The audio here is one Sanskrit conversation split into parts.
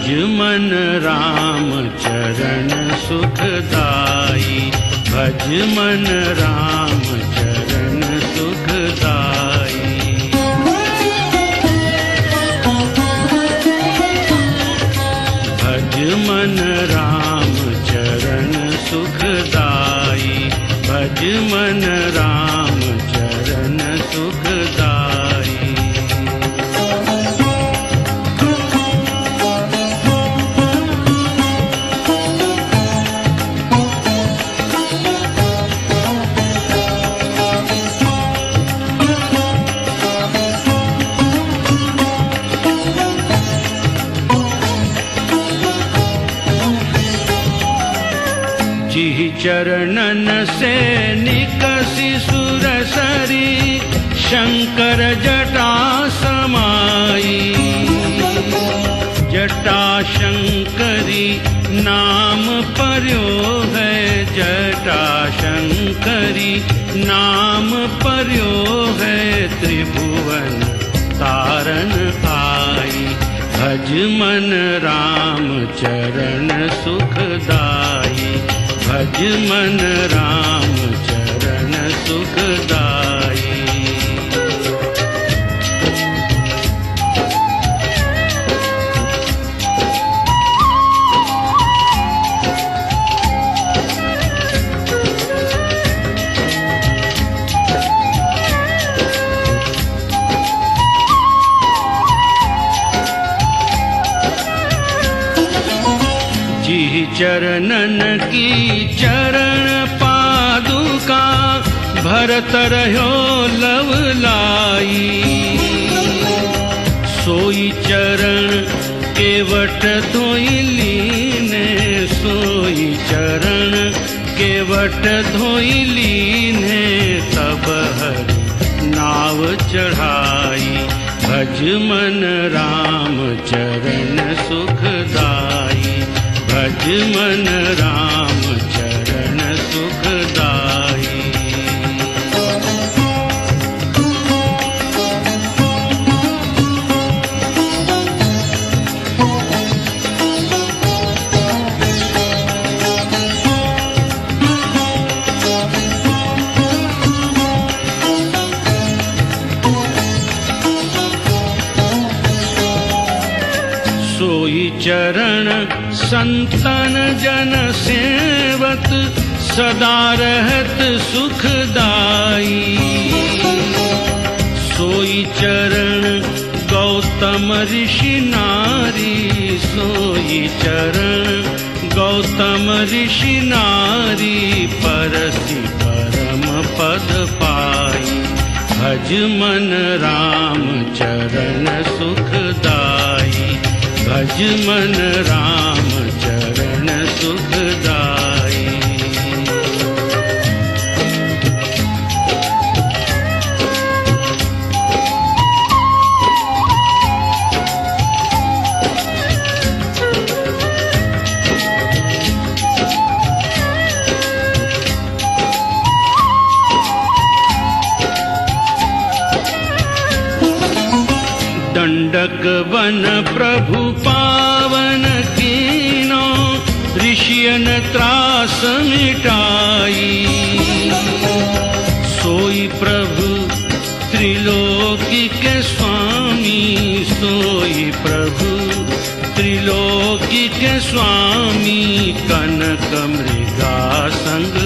भज मन राम चरण सुखदाई भज मन राम चरण सुखदाई भज चरणन से निकसि सुरसरी शंकर जटा समाई। जटा शंकरी नाम पर्यो है जटा शंकरी नाम पर्यो है त्रिभुवन तारन आई। भज मन राम चरण सुखदाई मन राम चरण सुखदाई जी चरणन की चरण पादुका, भरत रहो लवलाई सोई चरण केवट धोइलीने सोई चरण केवट धोइलीने तब हर नाव चढ़ाई। भज मन राम चरण सुखदाई। भज मन राम सोई चरण संतन जन सेवत सदा रहत सुखदाई। सोई चरण गौतम ऋषि नारी सोई चरण गौतम ऋषि नारी परसि परम पद पाई। भज मन राम चरण सुखदाई भज मन राम चरण सुखदाई दंडक वन प्रभु पावन कीनो ऋषियन त्रास मिटाई। सोई प्रभु त्रिलोकी के स्वामी सोई प्रभु त्रिलोकी के स्वामी कनक मृगा संग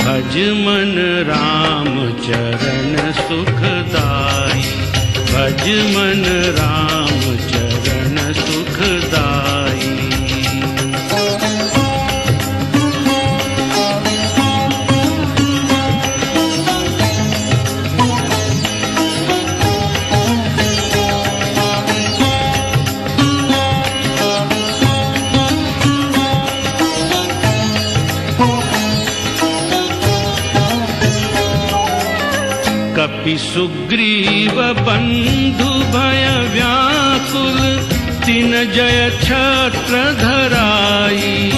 भज मन राम चरण सुखदाई भज मन राम चरण सुग्रीव बंधु भय व्याकुल तिन जय छत्र धराई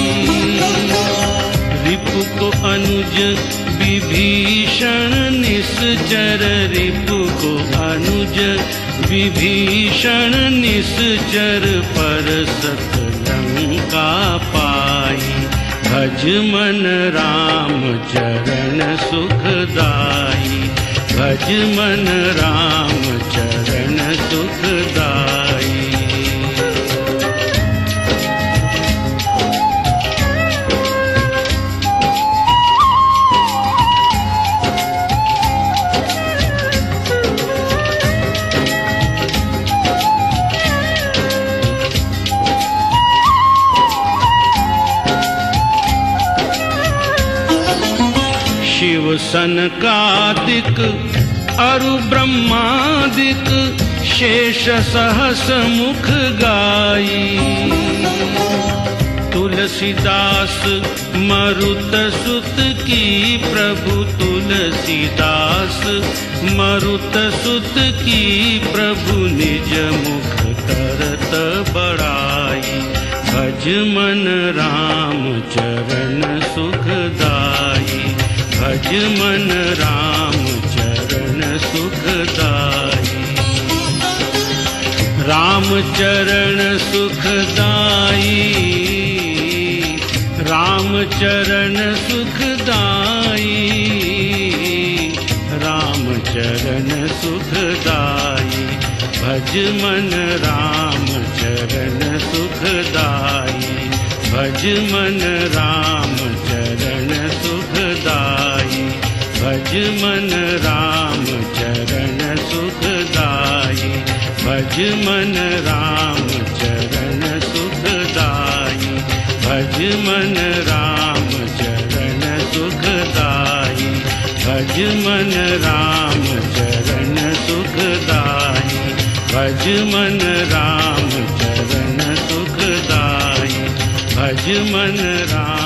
रिपु को अनुज विभीषण निश्चर रिपु को अनुज विभीषण निश्चर पर सत लंका पाई। भज मन राम चरण सुखदाई भज मन राम चरण सुखदाई शिव सनकादिक अरु ब्रह्मादिक शेष सहस मुख गाई। तुलसीदास मरुत सुत की प्रभु तुलसीदास मरुत सुत की प्रभु निज मुख करत बड़ाई। भज मन राम चरण सुखदाई भज मन राम चरण सुखदाई राम चरण सुखदाई राम चरण सुखदाई राम चरण सुखदाई भज मन राम चरण सुखदाई भज मन राम भज मन राम चरण सुखदाई भज मन राम चरण सुखदाई भज मन राम चरण सुखदाई भज मन राम चरण सुखदाई भज मन राम